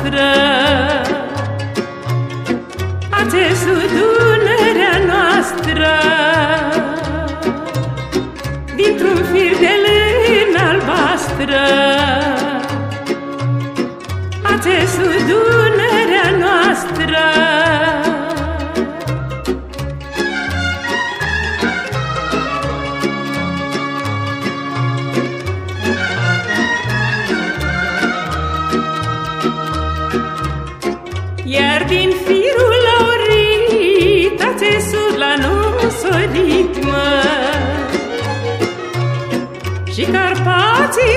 albastră A țesut Dunărea noastră. Dintr-un fir de lână albastră. A țesut Dunărea Iar din firul laurit a țesut la nosorit, mă. Și Carpații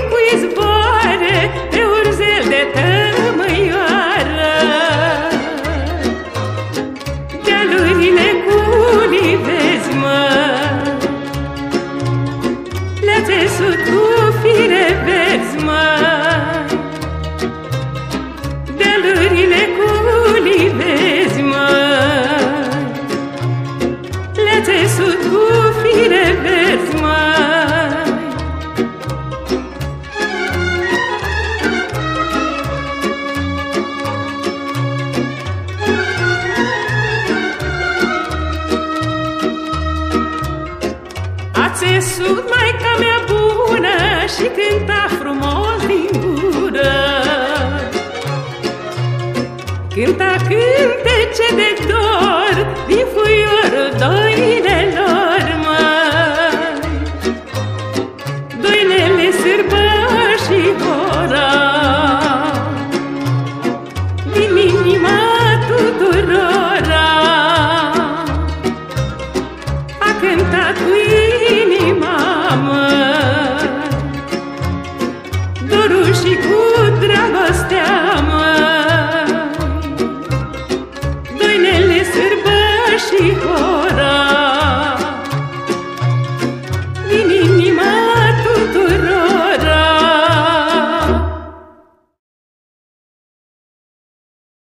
țesut maica mea bună și cânta frumos din gură. Cânta cântece de dor din fuiorul doilelor